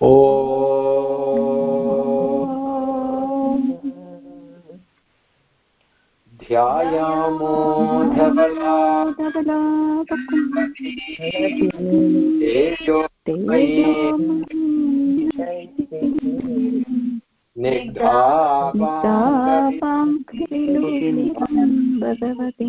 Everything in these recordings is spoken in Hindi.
ओ ध्यायामो तेजो भगवती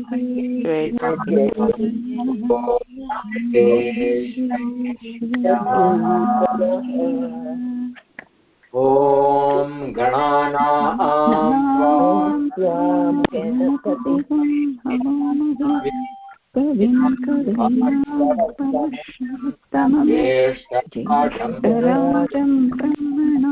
ॐ गणानां राजं ब्रह्मणा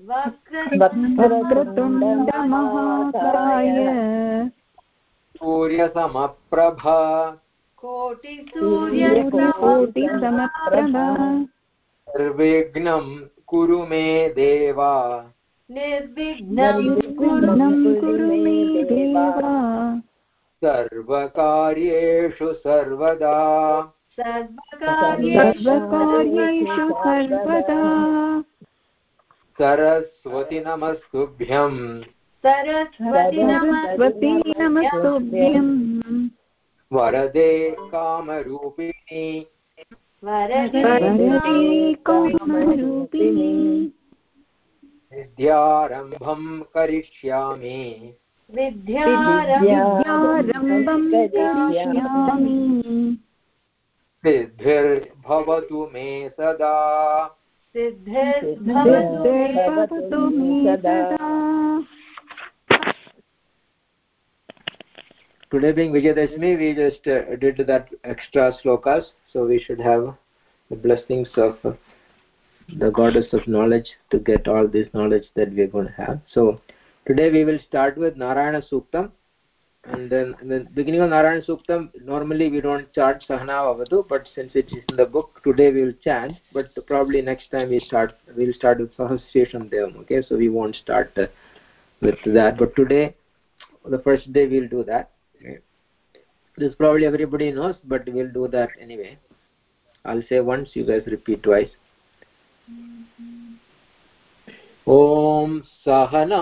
वक्रतुण्डमहाकाय सूर्यसमप्रभ। कोटिसमप्रभ निर्विघ्नं कुरु मे देव। निर्विघ्नं कुरु मे देवा। सर्वकार्येषु सर्वदा। सर्वकार्येषु सर्वदा। सरस्वति नमस्तुभ्यम् सरस्वती नमस्तुभ्यम् वरदे कामरूपिणी। वरदे कामरूपिणी। विद्यारम्भं करिष्यामि। विद्यारम्भं करिष्यामि। सिद्धिर्भवतु मे सदा। सिद्धिर्भवतु मे सदा Today being Vijayadashmi, we just uh, did that extra slokas, so we should have the blessings of uh, the goddess of knowledge to get all this knowledge that we are going to have. So today we will start with Narayana Suktam, and then in the beginning of Narayana Suktam, normally we don't chant Sahana Avadu, but since it is in the book, today we will chant, but probably next time we start, we'll start with Sahasresham Devam, okay? So we won't start uh, with that, but today, the first day we'll do that. Okay. This probably everybody knows, but we'll do that anyway. I'll say once, you guys repeat twice. ॐ सहना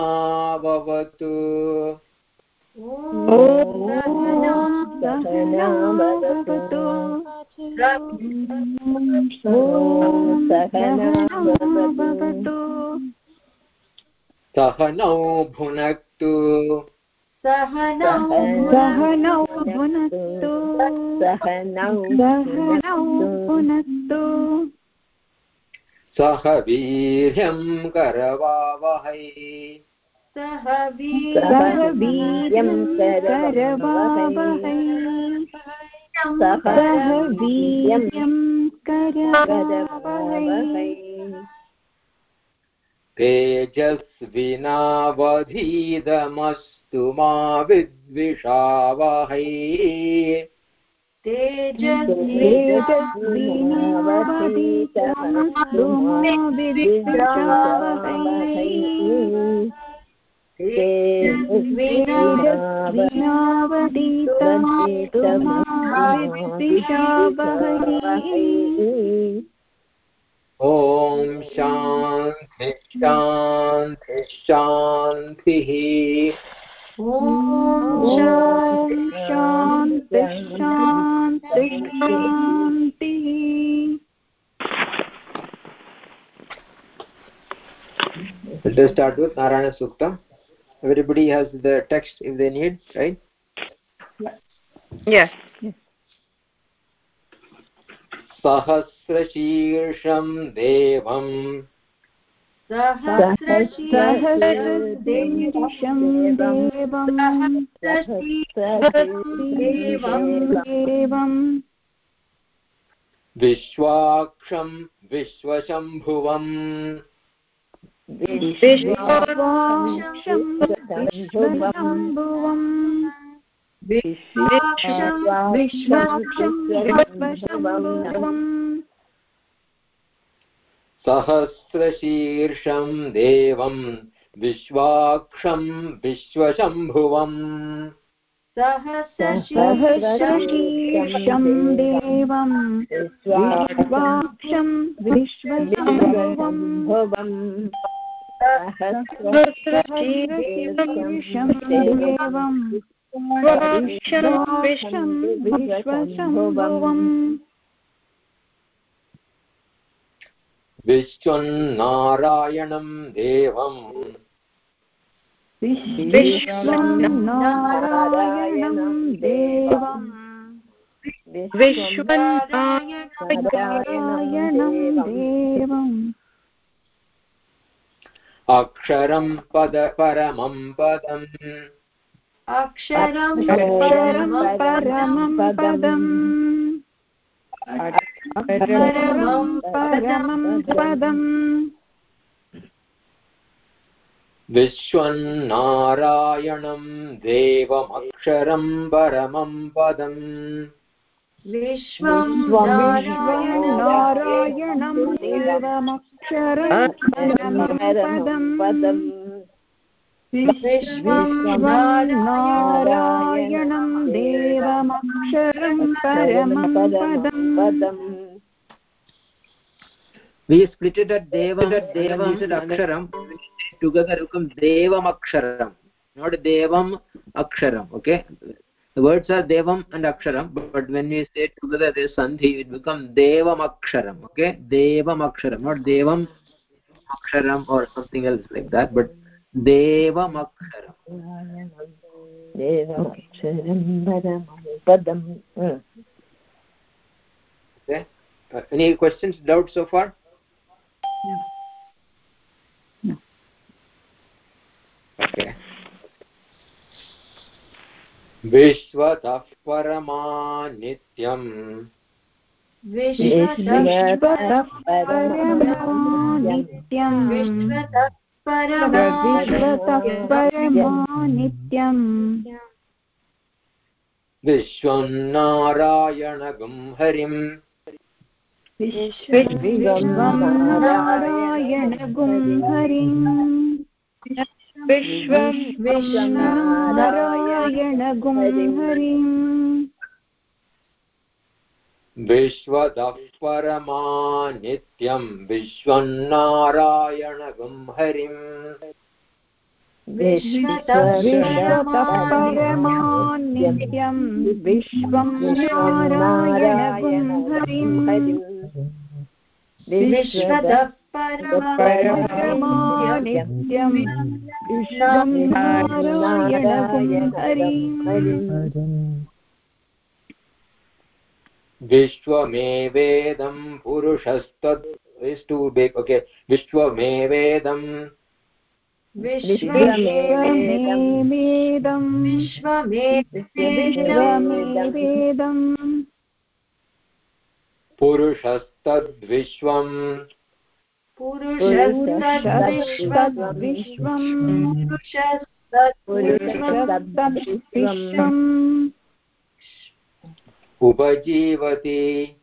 भवतु सहनावतु सहनावतु सहनौ भुनक्तु सहनौ भुनक्तु सहनौ भुनक्तु सह वीर्यं करवावहै सह वीर्यं करवावहै। सह वीर्यं करवावहै। तेजस्विनावधीतमस्तु मा विद्विषावहै। तेजस्विनावधीतमस्तु मा विद्विषावहै। मा विद्विषावहै। ॐ शान्ति शान्ति शान्तिः ॐ शान्ति शान्तिः Let us start with Narayana Sukta. Everybody has the text if they need, right? Yes. सहस्रशीर्षं देवम् सहस्रशीर्षं देवं देवम् विश्वाक्षं विश्वशम्भुवम् विश्वशम्भुवम् सहस्रशीर्षं देवं विश्वाक्षं विश्वशम्भुवम्। सहस्रशीर्षं देवं विश्वाक्षं विश्वशम्भुवम् सहस्रशीर्षं विश्वन्नारायणं देवम्। विश्वं नारायणं देवम् विश्वनारायणं देवम् अक्षरं पद परमं पदम् अक्षरं परमं पदम् परमं परमं पदम् विश्वन्नारायणं देवमक्षरं परमं पदम् विश्वं नारायणं देवमक्षरं परमं पदम् विश्वं नारायणं देवमक्षरं परमं पदम् we split it at devam devam is aksharam together become devam aksharam not devam aksharam okay? The words are devam and aksharam but, when we say together they sandhi it becomes devam aksharam okay? Devam aksharam not devam aksharam or something else like that but devam aksharam Devam Aksharam. okay? Uh, any questions doubts so far No. okay. विश्वतः परमा नित्यम् विश्वतः परमा नित्यम् विश्वतः परमा नित्यम् विश्वं नारायणगं हरिम्। नारायणगुं हरिम् विश्वं नारायणगुं हरिम् विश्वतः परमा नित्यं विश्वं नारायणगं हरिम् विश्वतः विश्वं नारायणगुं हरिम् विश्वतः परमा नित्यं विश्वं नारायणगुं हरिम् विश्वमेवेदं पुरुषस्तद् is too big okay विश्वमेवेदं विश्वमेवेदं विश्वमेवेदं पुरुषस्तद्विश्वम्। उपजीवति।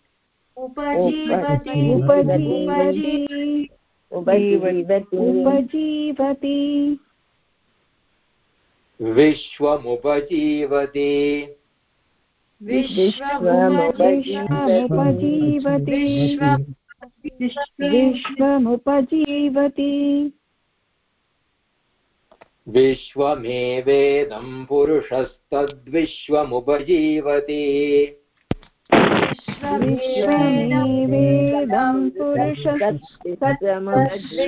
उपजीवति। उपजीवति। विश्वमुपजीवति। विश्वमुपजीवति। विश्वमुपजीवति। विश्वमेवेदं पुरुषस्तद्विश्वमुपजीवति। विश्वमेवेदं पुरुषः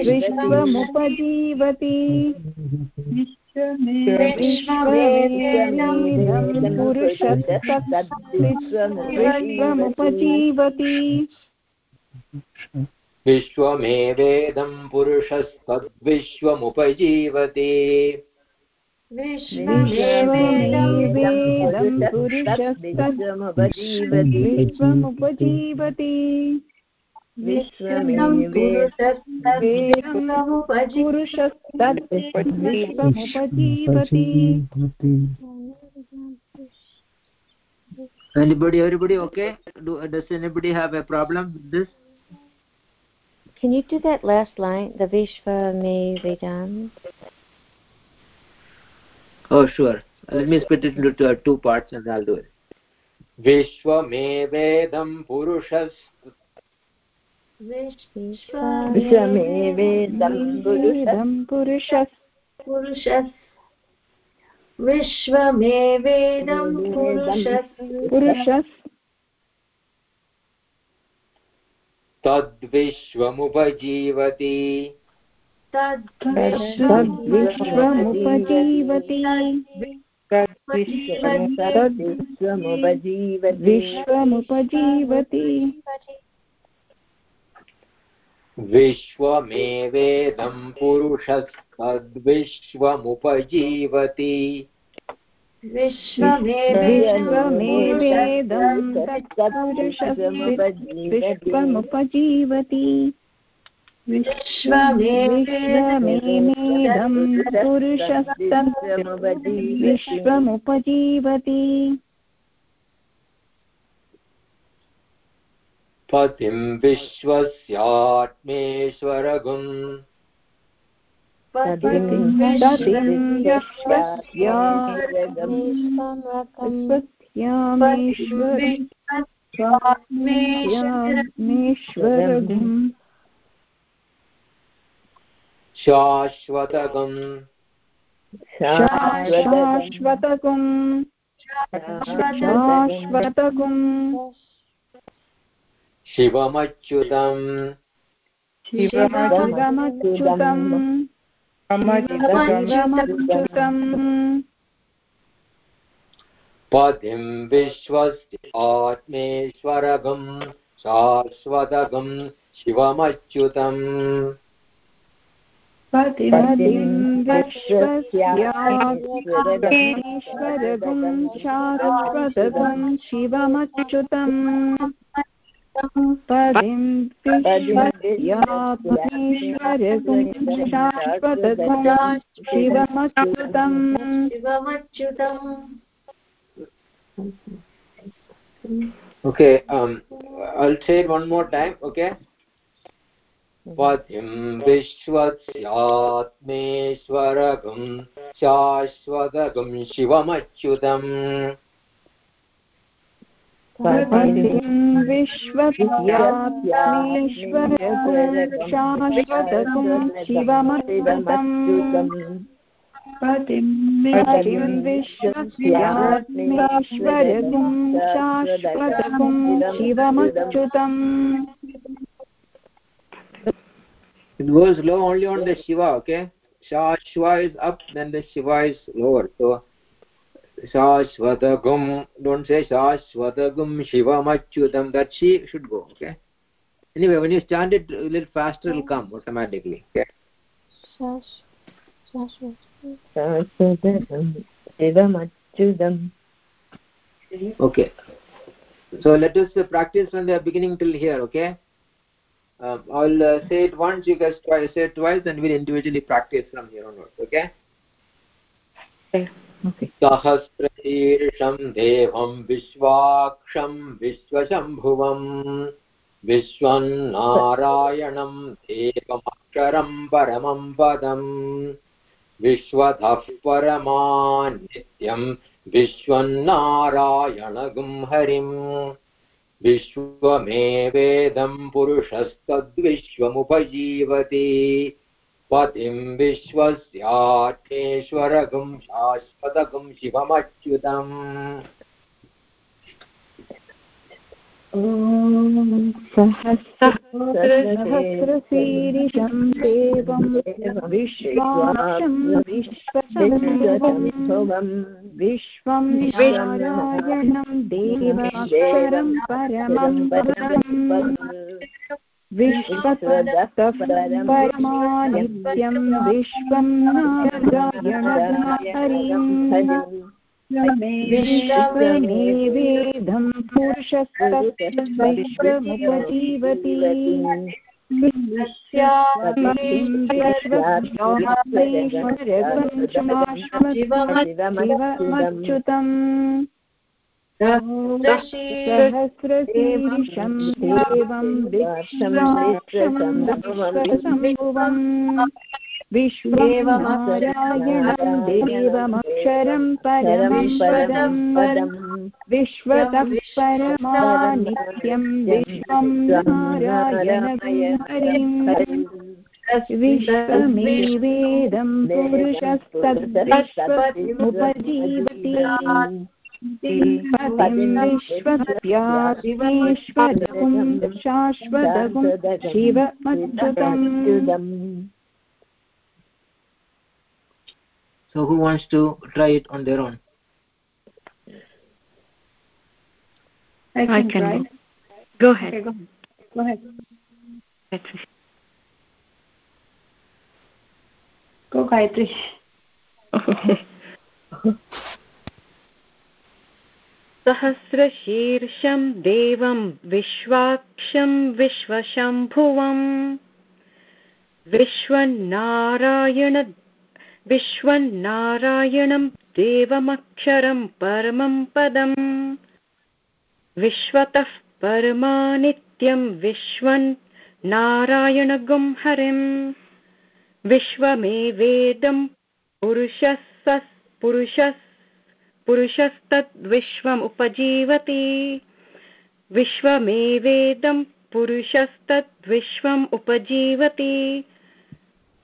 विश्वमुपजीवति विश्वमेवेदं पुरुषः विश्वमुपजीवति विश्वमेवेदं पुरुषस्तद्विश्वमुपजीवति विश्वमेवेदं पुरुषस्तद्विश्वमुपजीवति Anybody, everybody okay? Do, does anybody have a problem with this? Can you do that last line, the Vishva Me Vedam? Oh, sure. Let me split it into two, parts and I'll do it. Vishva Me Vedam Purushas विश्वमेवेदं पुरुषः पुरुषः विश्वमेवेदं पुरुषः पुरुषः तद्विश्वमुपजीवति। तद्विश्वमुपजीवति। विश्वमुपजीवति विश्वमेवेदं पुरुषस्तद्विश्वमुपजीवति। विश्वमेवेदं विश्वमुपजीवति विश्वमेवेदं पुरुषस्तद्विश्वमुपजीवति। पतिं विश्वस्यात्मेश्वरगुम्। शाश्वतगम्। शाश्वतकुम् शाश्वतकुम् शिवमच्युतम्। पतिं विश्वस्य आत्मेश्वरगं शाश्वतगं शिवमच्युतम्। पतिमीश्वरम् शाश्वतगम् शिवमच्युतम्। शाश्वतगुं शिवमच्युतम् शिवमच्युतम् okay um i'll say it one more विश्वस्यात्मेश्वरगं शाश्वतगं शिवमच्युतम्। पतिं विश्वस्यात्मेश्वरगुं पतिं विश्वस्यात्मेश्वरगुं शाश्वतगुं शिवमच्युतम् it goes low only on the shiva okay shashva is up then the shiva is lower so Shashvatagum, don't say Shashvatagum Shivamachyutam, that she should go, okay? Anyway, when you stand it a little faster, it will come automatically, okay? Shashvatagum Shivamachyutam. Okay. So let us practice from the beginning till here, okay? Um, I'll uh, say it once, you guys try, say it twice, and we'll individually practice from here onwards, okay? Okay. सहस्रशीर्षं देवं विश्वाक्षं विश्वशम्भुवम् विश्वं नारायणं देवमक्षरं परमं पदम् विश्वतः विश्वं नारायणगुं हरिम् विश्वमेवेदं पुरुषस्तद्विश्वमुपजीवति पतिं विश्वस्यात्मेश्वरगुं शाश्वतगुं शिवमच्युतम्। सहस्रशीर्षं देवं विश्वाक्षं विश्वसम्भवं विश्वं नारायणं देवमक्षरं परमं पदम् विश्वतः परमानित्यं विश्वं नारायणहरिम् विश्वमेवेदं पुरुषस्तत्त्वमुपजीवति शिवमच्युतम् सहस्रशीर्षं देवं विश्वशम्भुवम् विश्वेवनारायणं देवमक्षरं परमं पदम् विश्वतः परमानित्यं विश्वं नारायणहरिम् विश्वमेवेदं पुरुषस्तद्विश्वमुपजीवति। पतिं विश्वस्याश्वदगुं शाश्वतगुं शिवमच्युतम् So who wants to try it on their own? I can, I can try. Go ahead. Okay, go ahead. Go ahead. Go, Gayatri. सहस्रशीर्षं देवं विश्वाक्षं विश्वशम्भुवम् विश्वनारायण विश्वनारायणं देवमक्षरं परमं पदम् विश्वतः परमानित्यं विश्वन् नारायणगुं हरिम् विश्वमेवेदं पुरुषः पुरुषः पुरुषस्तद्विश्वम् उपजीवति विश्वमेवेदं पुरुषस्तद्विश्वम् उपजीवति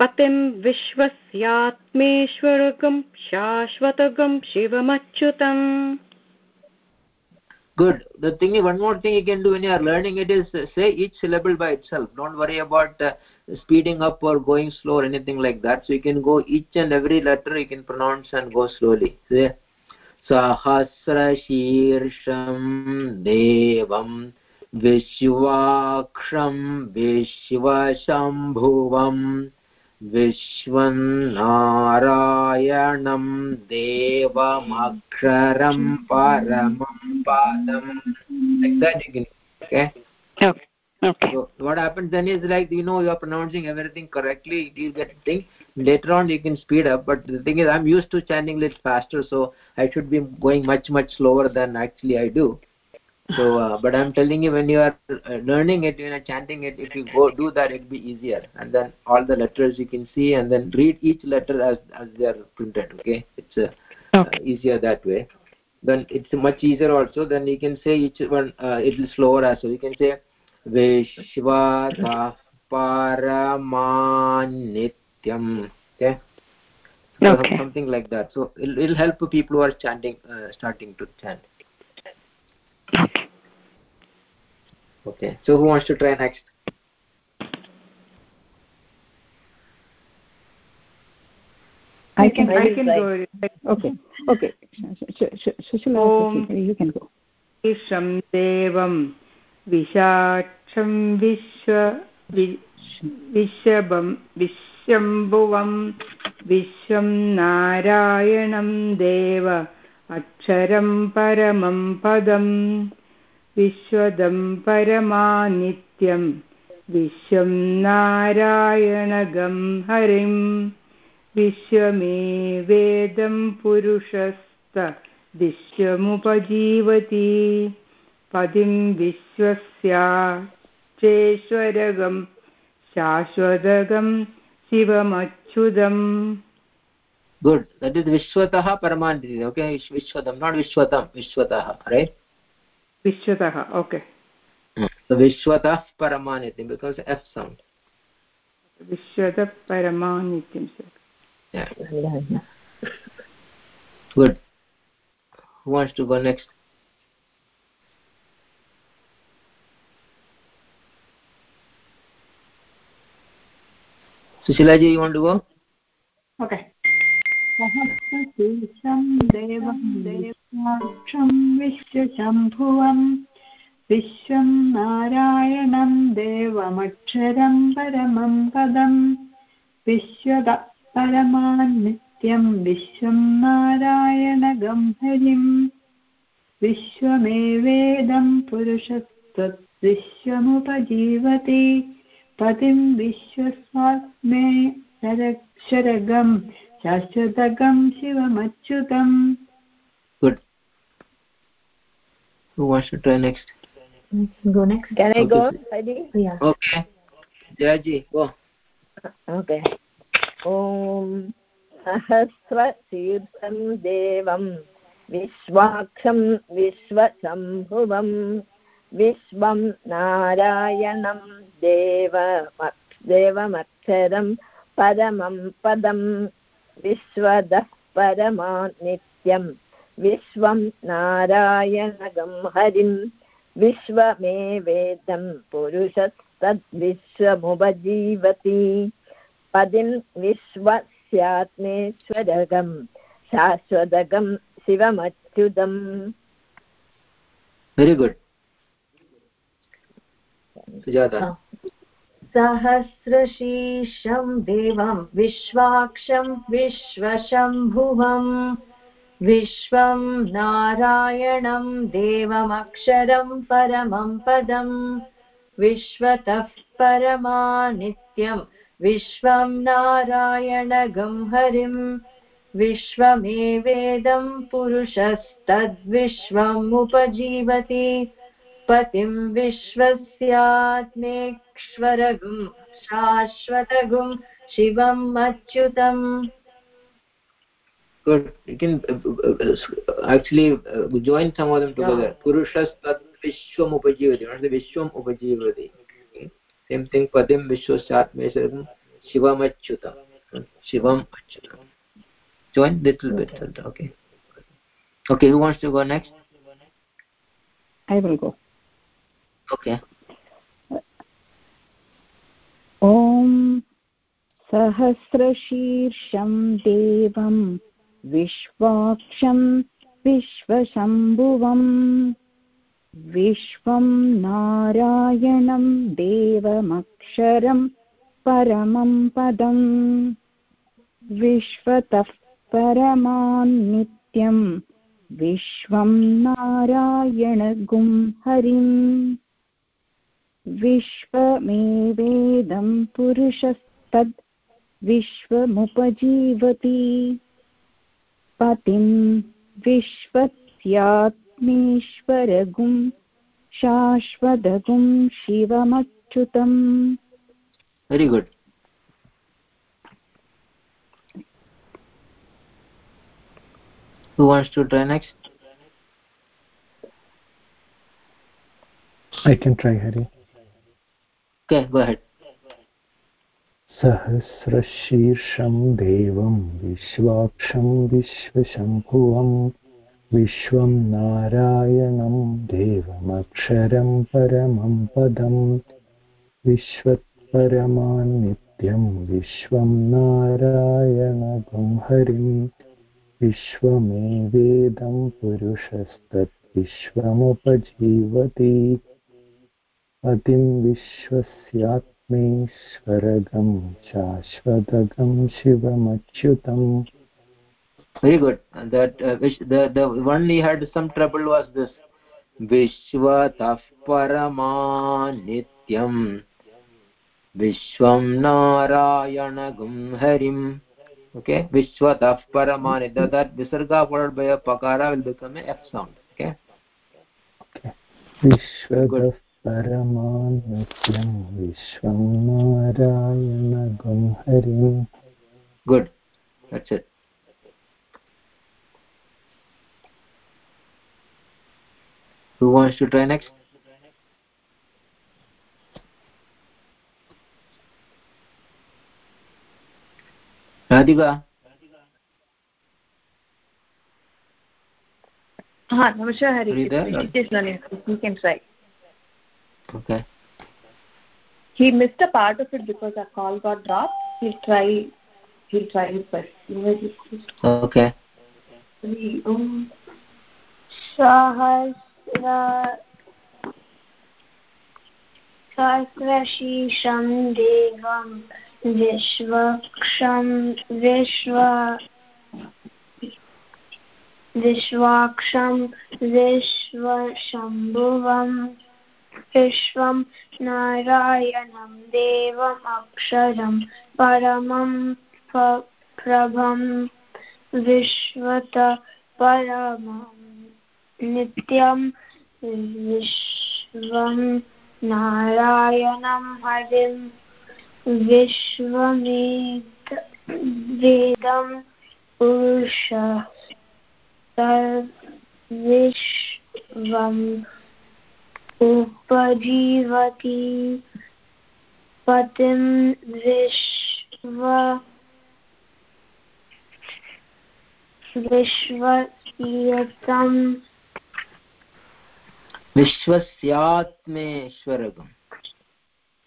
पतिं विश्वस्यात्मेश्वरगं शाश्वतगं शिवमच्युतम् Good. The thing one more thing you can do when you are learning it is uh, say each syllable by itself. Don't worry about uh, speeding up or going slow or anything like that. So you can go each and every letter you can pronounce and go slowly. Say, सहस्रशीर्षम् देवम् विश्वाक्षम् विश्वशम्भुवम् विश्वयणम् देवमक्षरम् परमम् पदम् like that you can okay. Okay okay so what happens then is like you know you are pronouncing everything correctly you get a thing. Later on you can speed up but the thing is i'm used to chanting a little faster so i should be going much much slower than actually i do. So uh, but i'm telling you when you are uh, learning it when you're chanting it if you go do that it'll be easier. And then all the letters you can see and then read each letter as as they are printed okay? It's uh, okay. uh, easier that way. Then it's much easier also then you can say each one uh, little slower also you can say vishvatah paramanityam okay so Okay. something like that so it'll, it'll help people who are chanting uh, starting to chant okay okay so who wants to try next I can, I I will can try. go. Okay, okay. Sushila, Om. you can go. ईशं देवं विशाक्षं विश्व विश्वभं विश्वम्भुवं विश्वं नारायणं देव अक्षरं परमं पदं विश्वदं परमानित्यं विश्वं नारायणगं हरिं विश्वमेवेदं पुरुषस्त विश्वमुपजीवति पदिं विश्वस्याचेश्वरगं शाश्वतगं शिवमच्युतम् good that is vishwatah paramaniti okay Vish- vishwatam not vishwatam vishwatah right विश्वतः okay so vishwatah paramaniti becomes f sound विश्वतः परमानित्यं yeah good who wants to go next Sushilaji, you want to go? Okay. सहस्रशीर्षं देवं देवाक्षं विश्वशम्भुवम् विश्वं नारायणं देवमक्षरं परमं पदम् विश्वद परमान्नित्यं विश्वं नारायणगं हरिम् विश्वमेवेदं पुरुषत्वद्विश्वमुपजीवति पतिं विश्वस्वात्मे शरगं शाश्वतकं शिवमच्युतम् Good. Who wants to try next? Go next. Can I Okay. go, Hari? Yeah. Okay. Jayaji, go. Okay. ॐ सहस्रशीर्षं देवं विश्वाक्षं विश्वशम्भुवं विश्वं नारायणं देव देवमक्षरं परमं पदं विश्वदः परमा विश्वं नारायणगं हरिं, विश्वमेवेदं पुरुषस्तद्विश्वमुपजीवति। पदिं विश्वस्यात्मेश्वरगं, शाश्वतगं शिवमच्युतम्। Very good. Sujata. सहस्रशीर्षं देवं, विश्वाक्षं विश्वशम्भुवम् विश्वं नारायणं देवमक्षरं परमं पदम् विश्वतः परमा नित्यं विश्वं नारायणगं हरिम् विश्वमेवेदं पुरुषस्तद्विश्वमुपजीवति पतिं विश्वस्यात्मेश्वरगुं शाश्वतगुं शिवम् अच्युतम् Good. You can uh, uh, uh, actually uh, join some of them together. Purushas vishwam upajivati. Not the vishwam upajivati. Okay. Same thing. Padim vishwasatmesharam shivam achyutam. Shivam achyutam. Join little bit. Okay. Okay. Who wants to go next? I will go. Okay. ॐ सहस्रशीर्षं देवं विश्वाक्षं विश्वशम्भुवम् विश्वं नारायणं देवमक्षरं परमं पदम् विश्वतः परमान्नित्यं विश्वं नारायणगुं हरिम् विश्वमेवेदं पुरुषस्तद् विश्वमुपजीवति पतिं विश्वस्यात्मेश्वरगुं शाश्वतगुं शिवमच्युतम् Very good. Who wants to try next? I can try, Hari. Go ahead. सहस्रशीर्षं देवं, विश्वाक्षं विश्वशम्भुवं, विश्वं नारायणं देवमक्षरं परमं पदं विश्वत्परमान्नित्यं विश्वं नारायणगुं हरिं विश्वमेवेदं पतिं विश्वस्यात्मेश्वरगं शाश्वतगं शिवमच्युतम् Very good. And that uh, which the the one he had some trouble was this Vishvatah Parama Nityam Vishwam Narayanagum Harim. Okay, Vishvatah Parama Nityam. That Visarga followed by a Pakara will become a F sound. Okay. okay. विश्वतः परमान्नित्यं विश्वं नारायणगुं हरिम् Good. That's it. Who wants to try next? Radhika. हाँ Are you it is Nalin. You can try. Okay. He missed a part of it because our call got dropped. he'll try he'll try it first okay um सहस्र सहस्रशीर्षं देवं विश्वक्षं विश्व विश्वाक्षं विश्वशम्भुवं विश्वं नारायणं देवम् अक्षरं परमं प्रभं विश्वत परमं नित्यं विश्वं नारायणं हरिं विश्वमेद वेदं पुरुषः सर्विश्वम् उपजीवति पतिं विश्व विश्वयतं विश्वस्यात्मेश्वरगम्।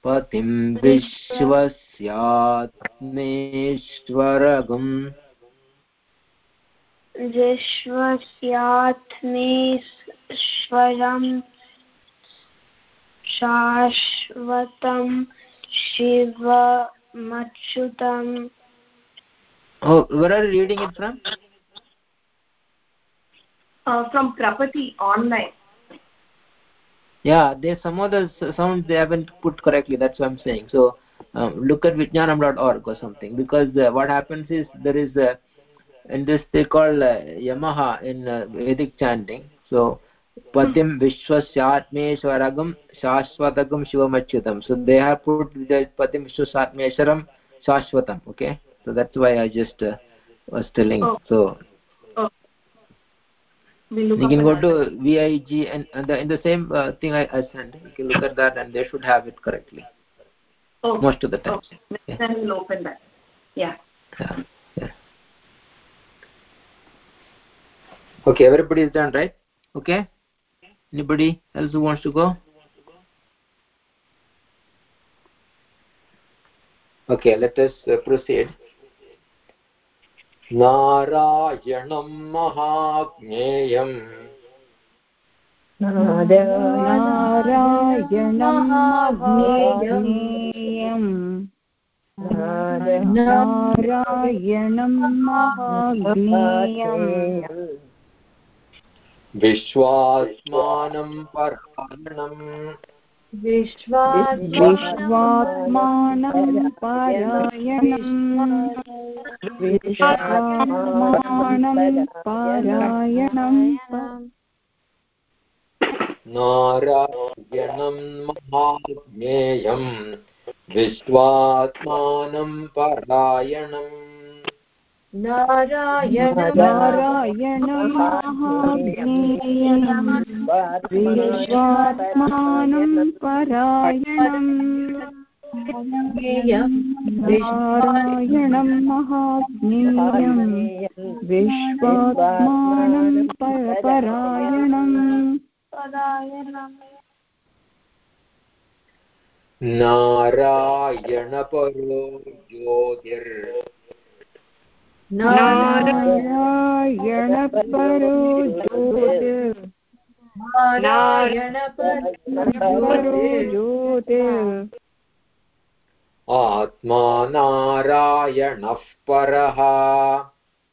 पतिं विश्वस्यात्मेश्वरगम्। विश्वस्यात्मेश्वरं शाश्वतं शिवमच्युतम् oh where are you reading it from uh, from Krapati online yeah there's some other s- sounds they haven't put correctly that's what i'm saying so um, look at vijnanam.org or something because uh, what happens is there is a in this they call uh, yamaha in uh, vedic chanting so patim vishwasyatmeshwaragam shashvatagam shivamachyutam so they have put the patim vishwasyatmeshwaram shashvatam okay? So that's why i just uh, was telling. Oh. so we you can go to vig and, and the, in the same uh, thing I, I sent. You can look at that and they should have it correctly. Oh. Most of the time okay Yeah. then we'll open that. Yeah. Yeah, yeah. okay everybody is done right? Okay anybody else who wants to go okay let us uh, proceed नारायणं महाज्ञेयम् नारायणं महाज्ञेयम् नारायणं महाज्ञेयम् विश्वात्मानं परायणम् विश्वात्मानं पारायणम्। विश्वात्मानं पारायणम्। नारायणं महाज्ञेयम् विश्वात्मानं परायणम्। नारायणं महाज्ञेयम् विश्वात्मानं परायणम् नारायणं महाज्ञेयम् विश्वात्मानं परायणम् नारायणपरो ज्योतिर् नारायणपरो ज्योतिर् आत्मा नारायणः परः।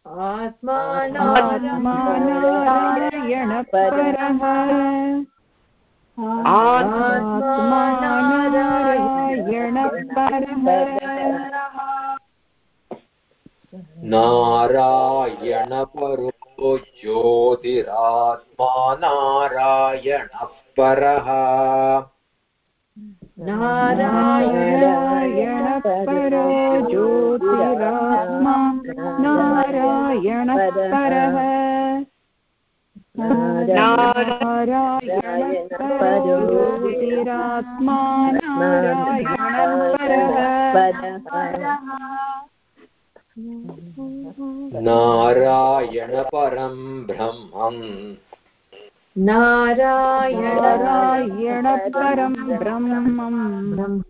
आत्मा नारायणपरः आत्मा नारायणपरः नारायणपरो ज्योतिरात्मा नारायणः परः नारायणपरो ज्योतिरात्मा नारायणपरः नारायणपरो ज्योतिरात्मा नारायणपरः नारायणपरं ब्रह्मम् नारायणपरं ब्रह्मम्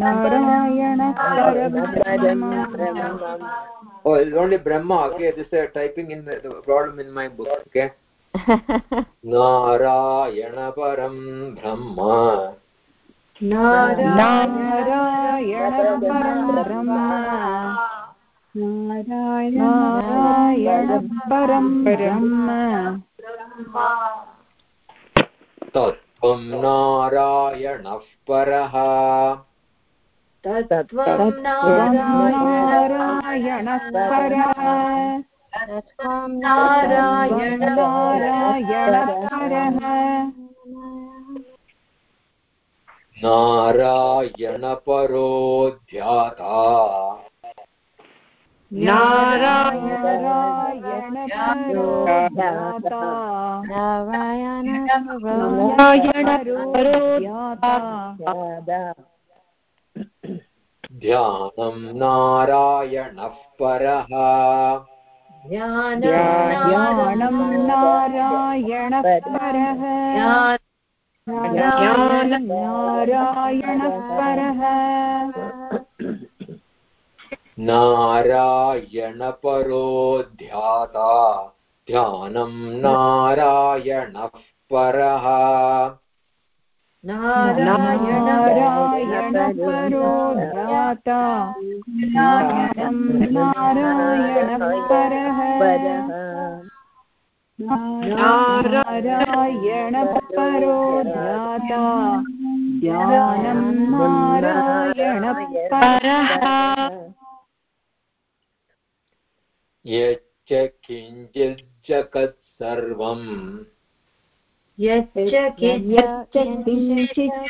नारायण परब्रह्म Oh, it's only Brahma. Okay, this is typing in the, the problem in my book. Okay. Narayana Param Brahma. Narayan परं ब्रह्म नारायण परं ब्रह्म तत्त्वं नारायणः परः। तत्त्वं नारायणः परः। तत्त्वं नारायणः परः। नारायणपरो ध्याता ध्याता नारायण नारायण परो ध्याता ध्यानं नारायणः परः। ध्यानं नारायण परः। नारायण परः नारायणपरो ध्याता ध्यानं नारायणः परः नारायण परो ध्याता ध्यानं नारायण परः नारायण परो ध्याता ध्यानं नारायण परः। यच्च किञ्चिज्जगत् सर्वम् यच्च किञ्चित्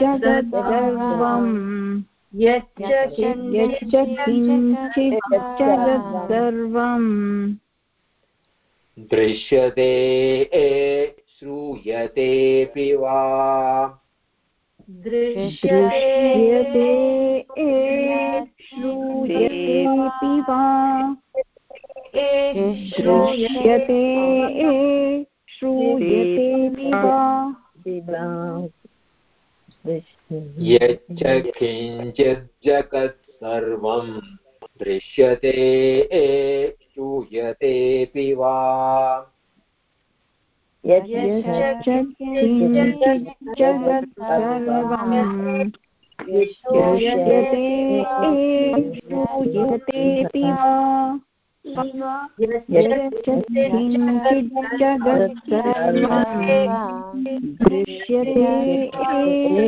जगत्सर्वम् यच्च किञ्चित् जगत्सर्वम् दृश्यते श्रूयतेऽपि वा। दृश्यते श्रूयतेऽपि वा। दृश्यते श्रूयतेऽपि वा। यच्च किञ्चिज्जगत् सर्वम् दृश्यते श्रूयतेऽपि वा। श्रूयतेऽपि दृश्यते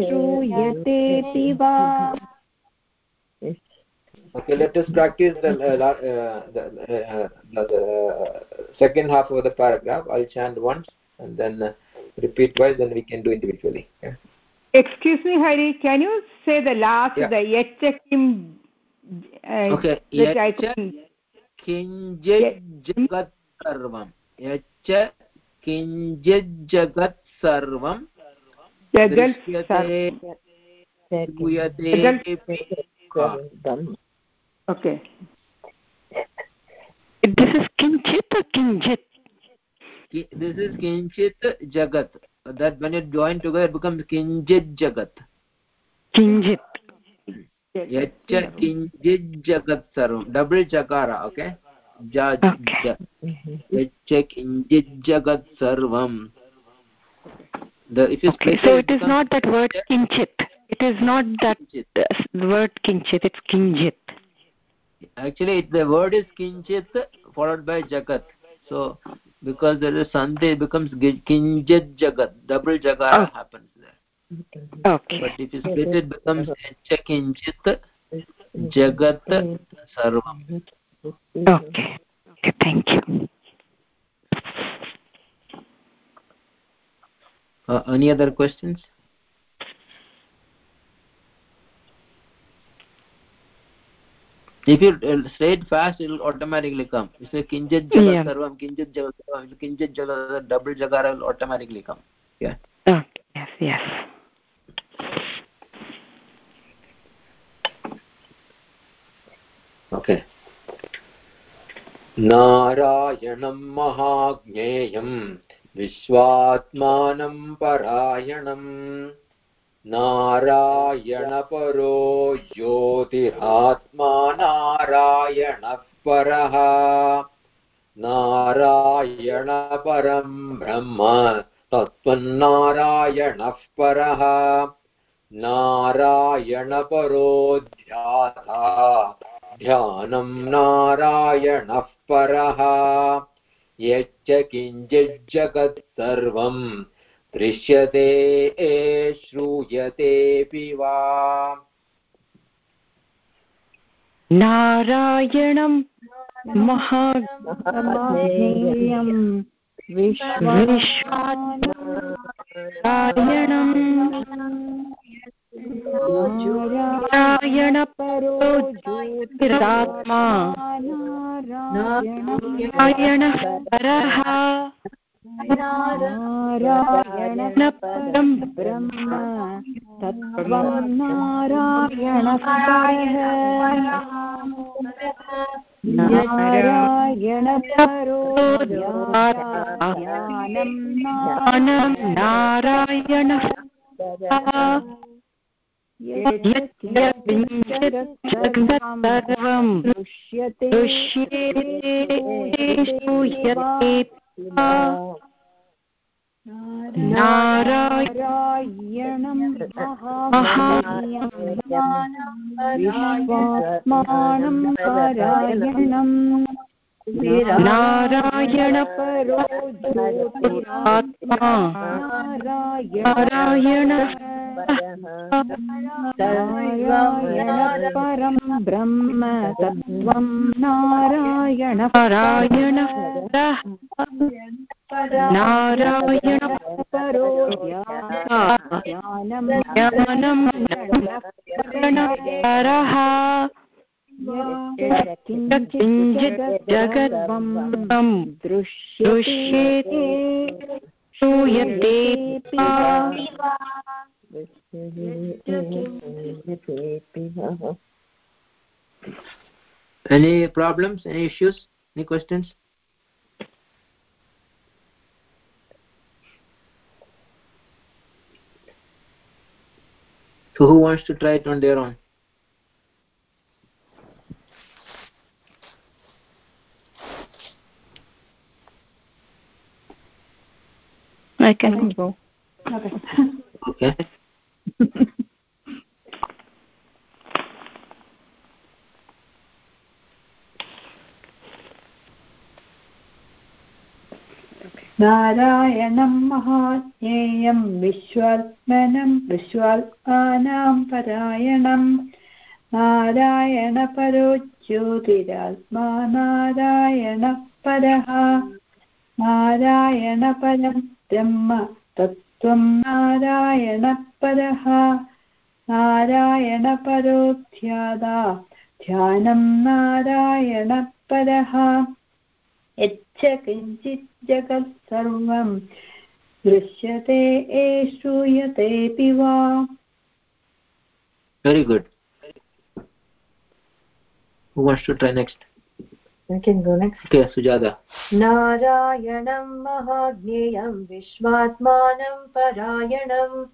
श्रूयतेऽपि वा। Okay, let us practice the, uh, the, uh, the second half of the paragraph. I'll chant once and then repeat twice, then we can do individually. Excuse me, Hari, can you say the last, yeah. the yetcha kim? Uh, okay, yetcha kinjajjagat sarvam. Yetcha kinjajjagat sarvam. Jagat sarvam. Jagat sarvam. Okay. This is kinchit or kinjit? Ki- this is kinchit jagat that when it join together it becomes kinchit jagat Kinjit. yaccha kinchit jagat sarvam double chakara okay ja Okay. ja yaccha kinchit jagat sarvam the if you Okay, split so it is becomes not that word kinchit. It is not that kinchit. uh, word kinchit. It's kinjit. Actually it, the word is kinchit followed by jagat so because there is sandhi it becomes kinchit jagat double jagara Oh. happens there Okay. but if you split it becomes yaccha kinchit jagat sarvam Okay. Okay, thank you. uh, any other questions if you uh, say it fast it will automatically come you say kinjit jagat Yeah. sarvam kinjit jagat sarvam If you kinjit jagat double jagara will automatically come yeah Okay. Yes, yes. okay नारायणं महाज्ञेयं विश्वात्मानं परायणम् नारायणपरो ज्योतिरात्मा नारायणः परः नारायणपरं ब्रह्म तत्त्वन्नारायणः परः नारायणपरो ध्याता ध्यानं नारायणः परः यच्च किञ्चिज्जगत् सर्वम् दृश्यते श्रूयतेऽपि वा। नारायणं महाज्ञेयं विश्वात्मारायणम् नारायणपरो ज्योतिरात्मा। नारायणः परः। नारायणपरं ब्रह्म तत्त्वं नारायणः नारायणपरो ज्ञानं ज्ञानं नारायणः। सर्वं दृश्यते दृश्यते श्रूयते नारायणं विश्वात्मानं परायणम् नारायणपरो ज्योतिरात्मा नारायण नारायणपरं ब्रह्म तत्त्वं नारायण नारायण नारायण परो ज्ञानं ज्ञानं परः किञ्चित् जगद्वं दृश्यते श्रूयते Mm-hmm. any problems any issues any questions so who wants to try it on their own I can go. Okay. okay नारायणं महाज्ञेयं विश्वात्मनं विश्वात्मानां परायणं नारायणपरो ज्योतिरात्मा नारायणः परः। नारायणपरं ब्रह्म नारायणः परः नारायणपरो ध्यादा ध्यानं नारायणः परः यच्च किञ्चित् जगत् सर्वं दृश्यते ए श्रूयतेऽपि वा। Very good. Who wants to I can go next. okay sujata नारायणं महाज्ञेयं विश्वात्मानं परायणं।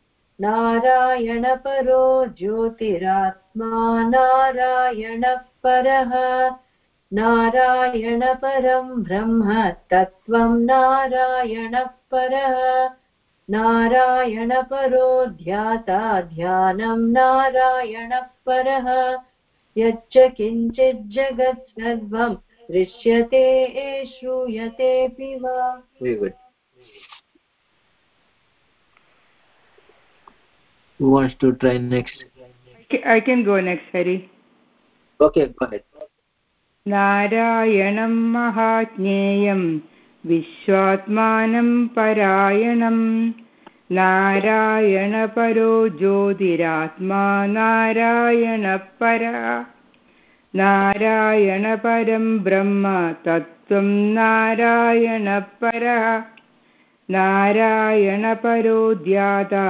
नारायणपरो ज्योतिरात्मा नारायणः परः। नारायणपरं ब्रह्म तत्त्वं नारायणः परः। नारायणपरो ध्याता ध्यानं नारायणः परः। यच्च किञ्चिज्जगत् सर्वं दृश्यते श्रूयतेऽपि वा। Who wants to try next? I can go next, Hari. okay go ahead. नारायणं महाज्ञेयं विश्वात्मानं परायणं नारायणपरो ज्योतिरात्मा नारायणपरा नारायणपरं ब्रह्म तत्त्वं नारायणपरः नारायणपरो ध्याता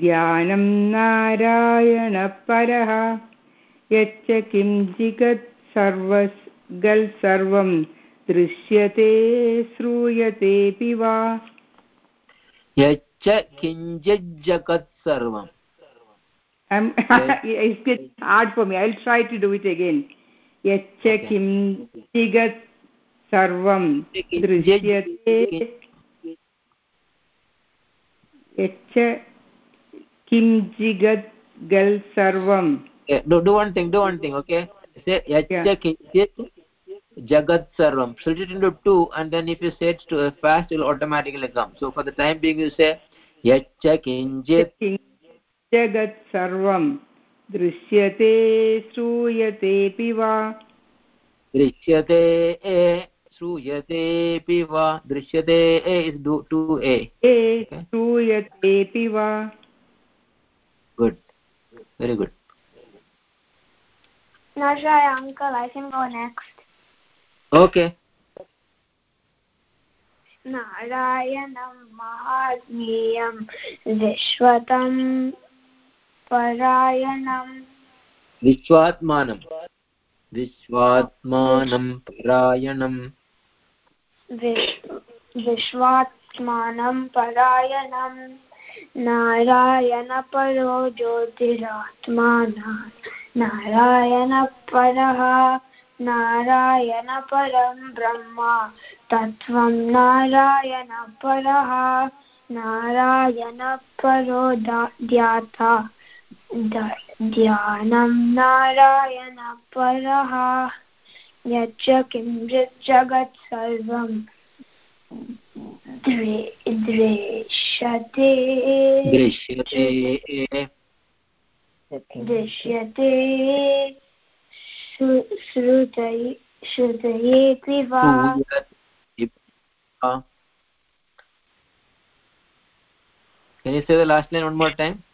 ध्यानं नारायणपरः यच्च किञ्चित् सर्वगल् सर्वं दृश्यते श्रूयतेऽपि वा यच्च किञ्चिज्जगत् सर्वं I'm, it's getting hard for me. I'll try to do it again. यच्च किं जिगत् सर्वं दृश्यते यच्च किं जिगत् गल् सर्वं Okay, do, do one thing, do one thing, okay? Say yaccha kinchit jagat sarvam. Split it into two and then if you say it to fast, it will automatically come. So for the time being you say yaccha kinchit जगत् सर्वं दृश्यते श्रूयतेऽपि वा। दृश्यते ए श्रूयतेऽपि वा। दृश्यते ए do ए। श्रूयतेऽपि वा। Uncle, I can go next. okay. नारायणं महात्मीयं विश्वतं परायणम्। विश्वात्मानं विश्वात्मानं परायणं विश्- विश्वात्मानं परायणं नारायणपरो ज्योतिरात्माना। नारायणपरः। नारायणपरं ब्रह्म। तत्त्वं नारायणपरः। नारायणपरो ध्याता। ध्यानं नारायणपरः यच्च किञ्चित् जगत् सर्वं द्वे- दृश्यते। दृश्यते। दृश्यते। श्रु- श्रुतै श्रुतयेऽपि वा। Uh, can you say the last line one more time?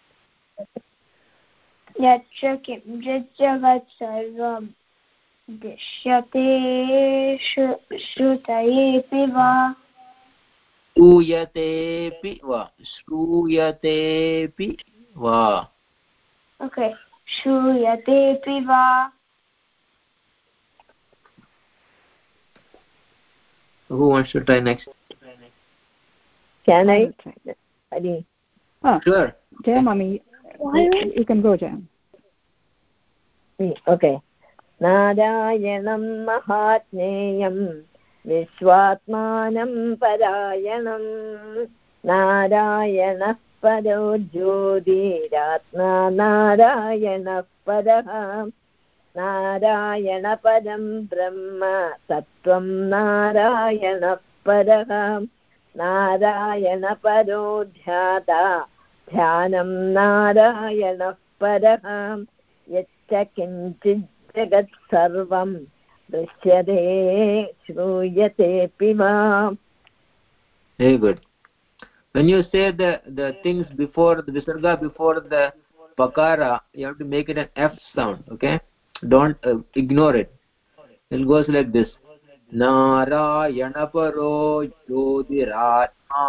यच्च किञ्चित् जगत् सर्वं दृश्यते श्रु- श्रुतयेऽपि वा। श्रूयतेऽपि वा। श्रूयतेऽपि वा ओके श्रूयतेऽपि वा। Who wants to try next? Can I? will try. Hari. Ah, sure. Jaya Mami, you, can go, Jaya. Me, Okay. नारायणं महात्मेयं विश्वात्मानं परायणं नारायणः परो ज्योतिरात्मा नारायणः परः नारायणपदं ब्रह्म तत्त्वं नारायणः परः नारायणपरो ध्याता ध्यानं नारायणः परः यच्च किञ्चित् जगत् सर्वं दृश्यते श्रूयतेऽपि वा very good when you say the the things before the visarga before the pakara you have to make it an f sound okay don't uh, ignore it it goes like this narayana paro jyotiratma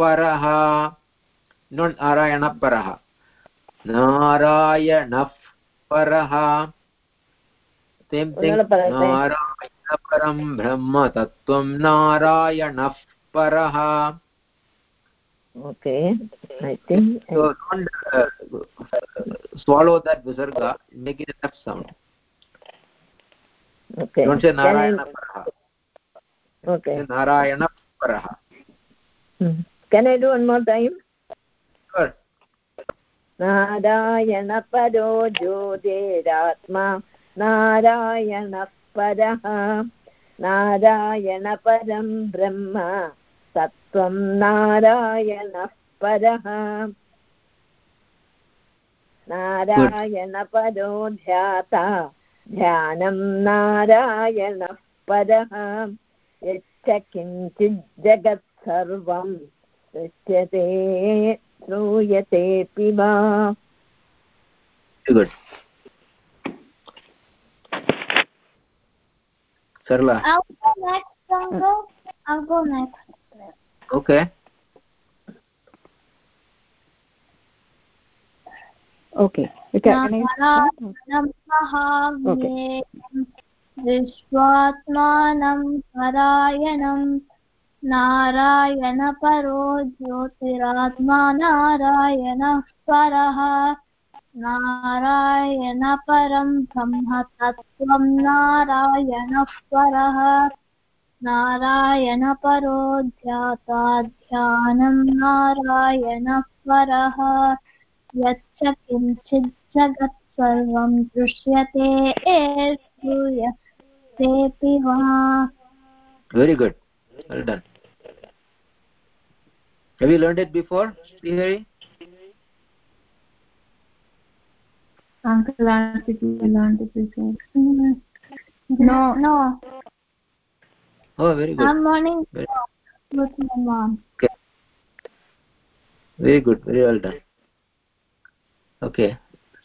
परः नोट् नारायणः परः नारायणः परः नारायणपरं ब्रह्म तत्त्वं नारायणः परः okay i think so don't uh, swallow that visarga make it an f sound okay don't say narayana paraha okay narayana paraha hmm. Can I do one more time? sure. नारायणपरो ज्योतिरात्मा नारायणः परः नारायणपरं ब्रह्म तत्त्वं नारायणः परः नारायणपरो ध्याता ध्यानं नारायणः परः यच्च किञ्चित् जगत् सर्वं दृश्यते श्रूयतेऽपि वा very good sarla I'll go next, Uncle. I'll go next. okay Okay. You can, can I start? महाज्ञेयं विश्वात्मानं परायणं नारायणपरो ज्योतिरात्मा नारायणः परः। नारायणपरं ब्रह्म तत्त्वं नारायणः परः। नारायणपरो ध्याता ध्यानं नारायणः परः। यच्च किञ्चित् जगत् सर्वं दृश्यते श्रूयतेऽपि वा। Very good. Well done. have you learned it before Srihari Uncle asked if you learned it before. No, no. oh very good I'm learning very, with my mom. okay very good very well done okay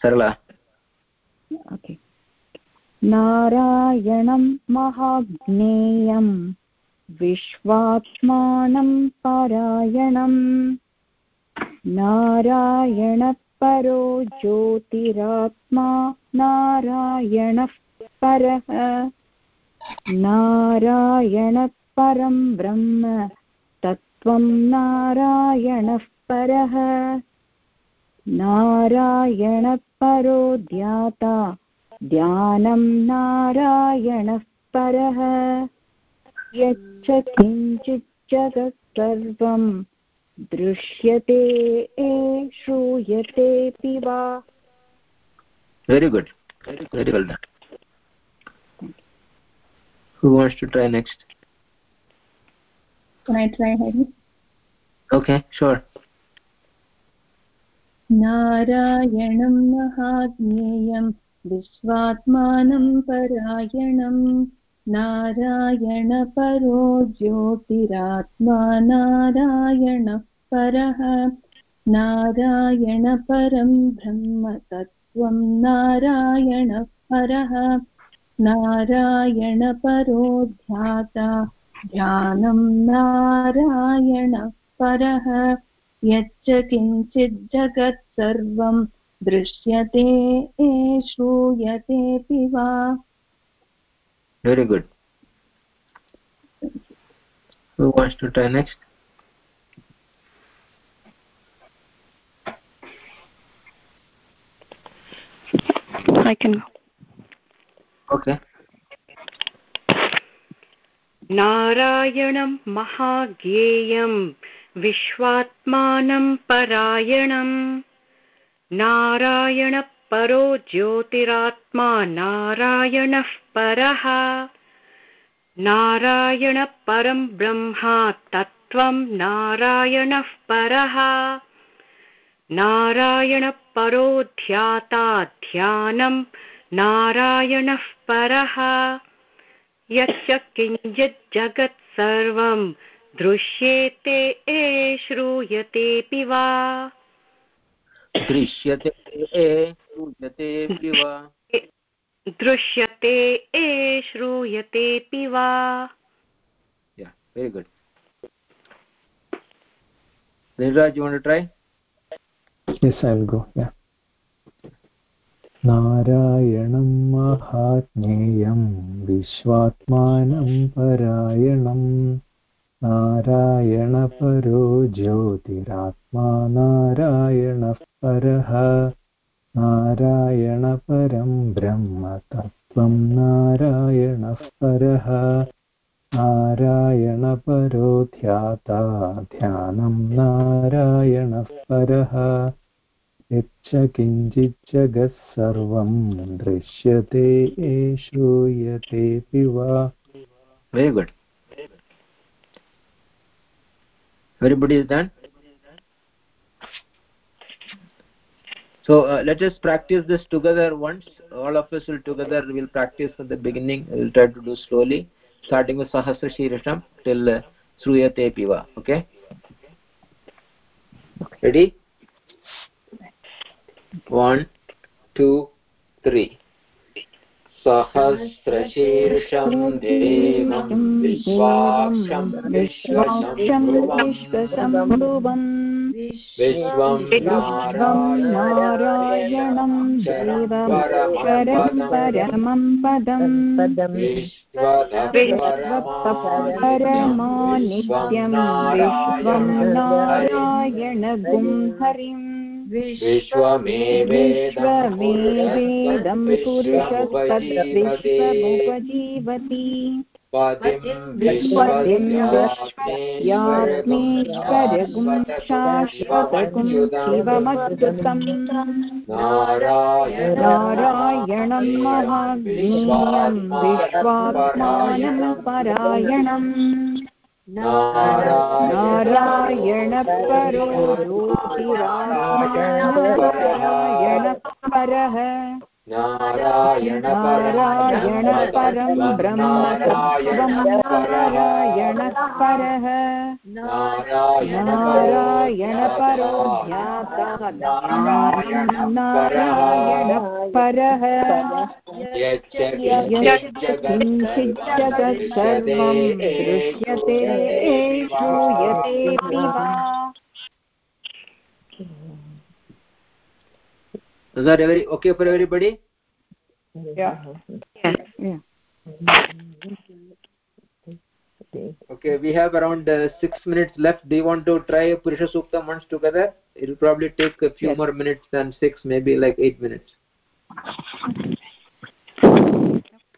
sarala okay नारायणं महाज्ञेयं विश्वात्मानं परायणम्। नारायणपरो ज्योतिरात्मा, नारायणः परः। नारायणपरं ब्रह्म, तत्त्वं नारायणः परः। नारायणपरो ध्याता, ध्यानं नारायणः परः। यच्च किञ्चित् जगत् सर्वं दृश्यते श्रूयतेऽपि वा very good very, very well done who wants to try next Can I try, Hari? okay sure नारायणं महाज्ञेयं विश्वात्मानं परायणम् नारायणपरो ज्योतिरात्मा नारायणः परः। नारायणपरं ब्रह्म तत्त्वं नारायणः परः। नारायणपरो ध्याता, ध्यानं नारायणः परः। यच्च किञ्चित् जगत् सर्वं दृश्यते श्रूयतेऽपि वा। Very good. Who wants to try next? I can. Okay. नारायणं महाज्ञेयं विश्वात्मानं परायणम्। नारायणपरो ज्योतिरात्मा नारायणः परः। नारायणपरं ब्रह्मा तत्त्वं नारायणः परः। नारायणपरो ध्याता ध्यानं नारायणः परः। किञ्चित् सर्वं दृश्येते ए श्रूयतेऽपि वा। दृश्यते श्रूयतेऽपि वा। दृश्यते ए श्रूयतेऽपि वा। Yeah very good. Niraj, you want to try? Yes i'll go yeah. नारायणं महाज्ञेयं विश्वात्मानं परायणम् नारायणपरो ज्योतिरात्मा नारायणः परः नारायणपरं ब्रह्म तत्त्वं नारायणः परः। नारायणपरो ध्याता, ध्यानं नारायणः परः। यच्च किञ्चित् जगत् सर्वं दृश्यते ए श्रूयतेऽपि वा very good. Everybody is done? so uh, let us practice this together once all of us will together will practice at the beginning we'll try to do slowly starting with sahasra shirisham till uh, sruyate piva okay ready one two three सहस्रशीर्षं देवं विश्वाक्षं विश्वाक्षं विश्वशम्भुवम् विश्वसम्भुवम् विश्वं नारायणं देवमक्षरं परमं पदम् परमा नित्यं विश्वं नारायणगुं हरिम् विश्वमेवेदं पुरुषस्तद्विश्वमुपजीवति यात्मीश्वरगुं यास्मीश्वरपुं शाश्वतकुं शिवमस्तुतम् नारायणम् परायणम् नारायणपरो नारायणपरोतिरामयण परः ज्योतिरारायणपरः नारायणपरं ब्रह्म नारायणपरः नारायणपरो ध्याता नारायणपरः यच्चिज्जगत् सर्वं दृश्यते श्रूयतेऽपि वा Is that very okay for everybody? Yeah. Yeah. Okay, we have around uh, six minutes left. Do you want to try Purusha Sukta once together? It will probably take a few Yes. more minutes than six, maybe like eight minutes.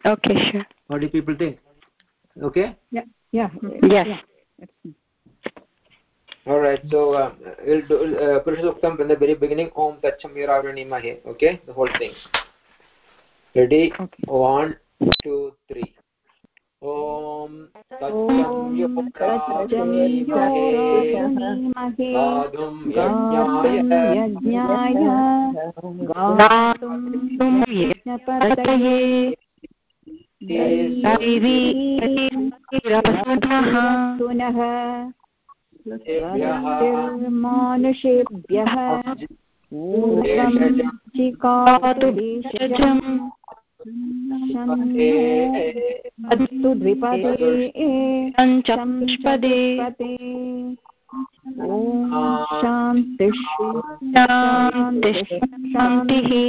Okay, sure. What do people think? Okay? Yeah. Yeah. Yes. All right. So uh, we'll do uh, Purusha from the very beginning. Om Tacham Yuravanimahe. Okay? The whole thing. Ready? Okay. One, two, three. ॐ योराधुनीमहे गातुं गातुं यज्ञाय गातुं यज्ञपतये दैवी पुनः मानुषेभ्यः चिकातु अस्तु द्विपदे शान्तिः।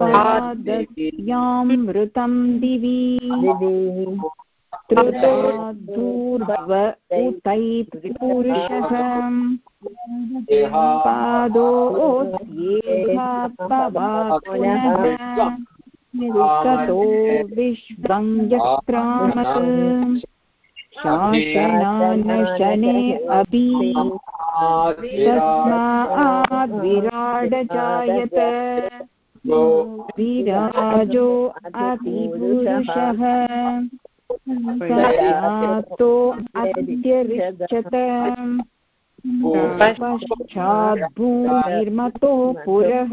पादस्यामृतं दिवि। त्रुताद्धूर्व उतैपुरुषः ततो विश्वं यक्रामत् शासनानशने अभि तस्माद्विराडजायत विराजो अतिपुरुषः तस्मात्तो अत्यरिच्यत पश्चाद्भूमिर्मतो पुरः।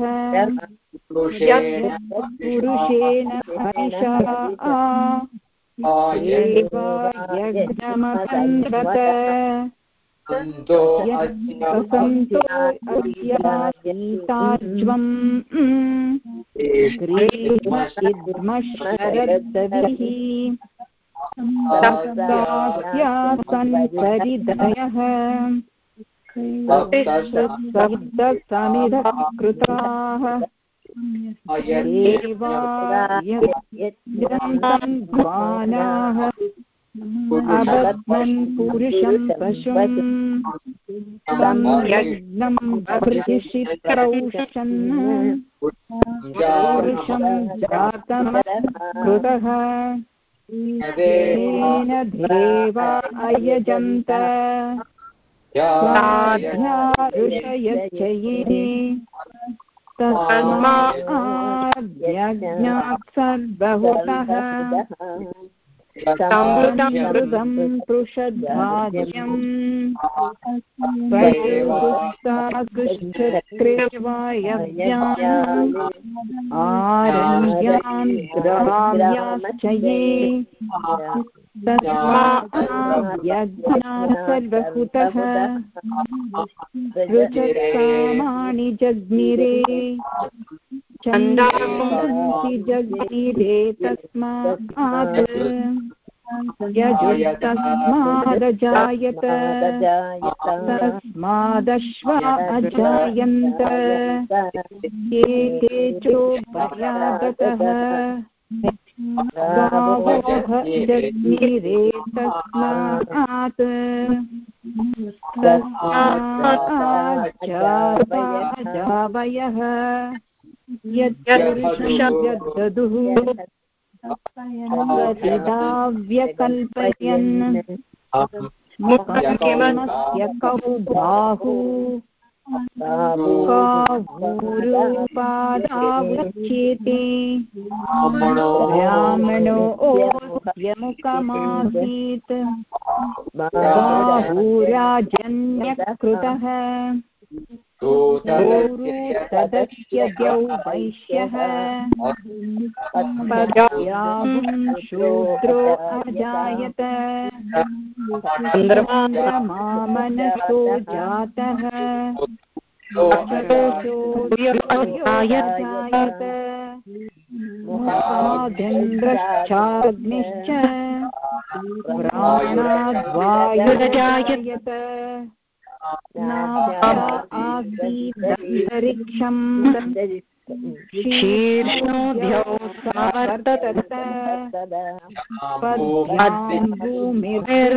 पुरुषेण हरिषः यज्ञमसन्दत वसन्तो अस्यासीताज्वम् ग्रीष्मशरद्दभिः सप्तास्यासन्परिदयः सप्तसमिधः कृताः देवायजन्तं ध्वानाः पुरुषं पशुम् तं पुरुषं जातं कृतः तेन देवा अयजन्त साध्या ऋषयश्चये तस्माद्यज्ञात् सर्वहुतः। संवृतं पृषद्भाज्यम् स्वयंकृष्टकृष्टक्रेवायव्याम् आरण्यान् ग्राम्याश्च ये तस्माद्यज्ञात् सर्वहुतः जग्निरे छन्दांसि जग्निरे तस्मात् यजुस्तस्मादजायत तस्मादश्वा अजायन्त ये गावोह जग्निरे तस्मात्। यत्पुरुषं यद्ददुः व्यकल्पयन् मुखस्य कौ बाहु कावूरूपादावृच्छेते ब्राह्मणो ओस्यमुखमासीत् बाहुराजन्यकृतः। तदस्य द्यौ वैश्यः। शूद्रो अजायत। चन्द्रमामनसो जातः। जायत मुखादिन्द्रश्चाग्निश्च प्राणाद्वायुरजायत आसीदन्तरिक्षम् शीर्ष्णोऽध्यौ समवर्तत पद्यां भूमिर्श्रोत्रात्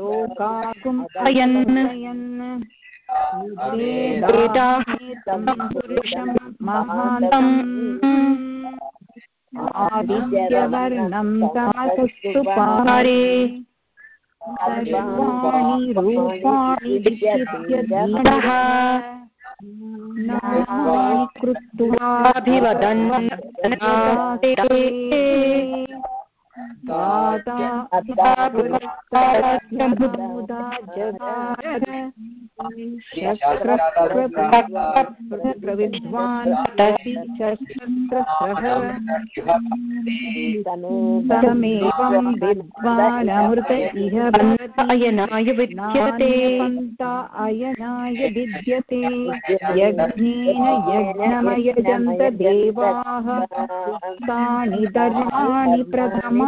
लोकाकुम्पयन् पुरुषं महान्तम्। आदित्यवर्णं तमसस्तु पारे सर्वाणि रूपाणि धीरः नामानि कृत्वाभिवदन् प्रविद्वान् तमेवं विद्वानमृत इह अयनाय विद्यते अयनाय विद्यते यज्ञेन यज्ञमयजन्त देवाः तानि धर्माणि प्रथमान्यासन्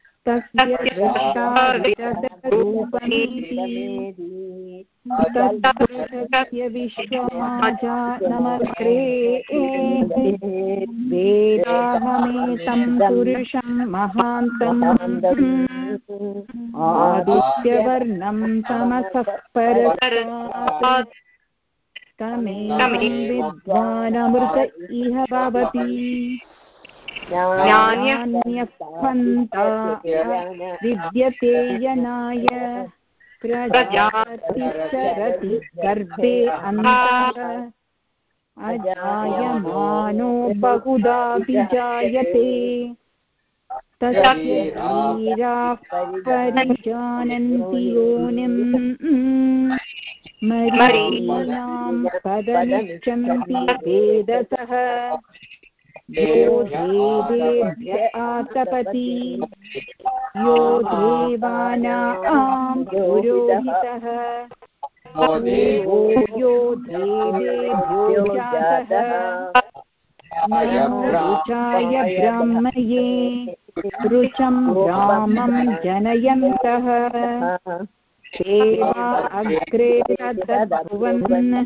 तस्य तत्पुरुषस्य विश्वमाजानमग्रे वेदाहमेतं पुरुषं महान्तम् आदित्यवर्णं तमसः तमेवं। विद्वानमृत इह भवति। विद्यते यनाय प्रजातिश्चरति गर्भे अन्तः अजायमानो बहुधाभिजायते तस्य वीराः परिजानन्ति योनिम् मरीणां पदमिच्छन्ति वेदतः यो देवेभ्य आतपति यो देवानां पुरोहितः यो देवेभ्यो जातः ब्राह्मये रुचं रामं जनयन्तः। सेवा अग्रे तद्भुवन्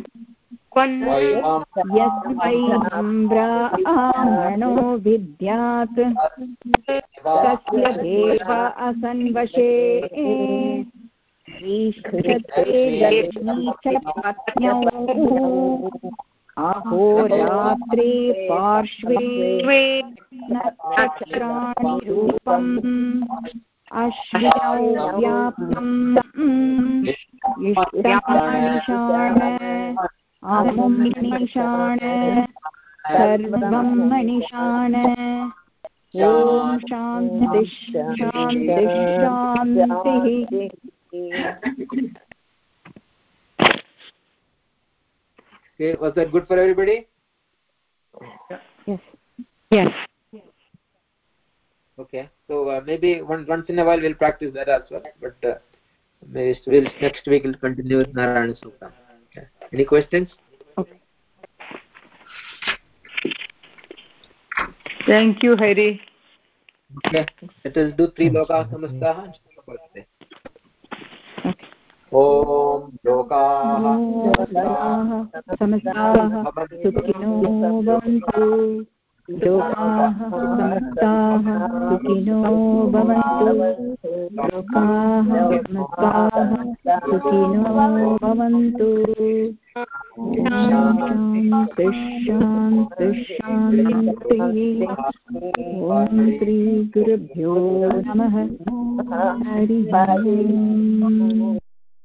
यस्मै ब्राह्मणो विद्यात्। तस्य देव असन्वशे? अहोरात्रे पार्श्वे नक्षत्राणि रूपम्। अश्विनौ व्याप्तम्। अमुं निषाण सर्वं मणिषाण ॐ शान्तिः शान्तिः शान्तिः Okay, was that good for everybody? Yes. Yes. Okay, so uh, maybe one, once in a while we'll practice that as well. But uh, maybe we'll, next week we'll continue with Narayana Sukha. Okay. Any questions? Okay. Thank you, Hari. Okay, let us do three loka samastaha. ॐ लोकाः समस्ताः सुखिनो भवन्तु लोकाः समस्ताः सुखिनो भवन्तु। लोकाः समस्ताः सुखिनो भवन्तु ॐ श्रीगुरुभ्यो नमः। हरिः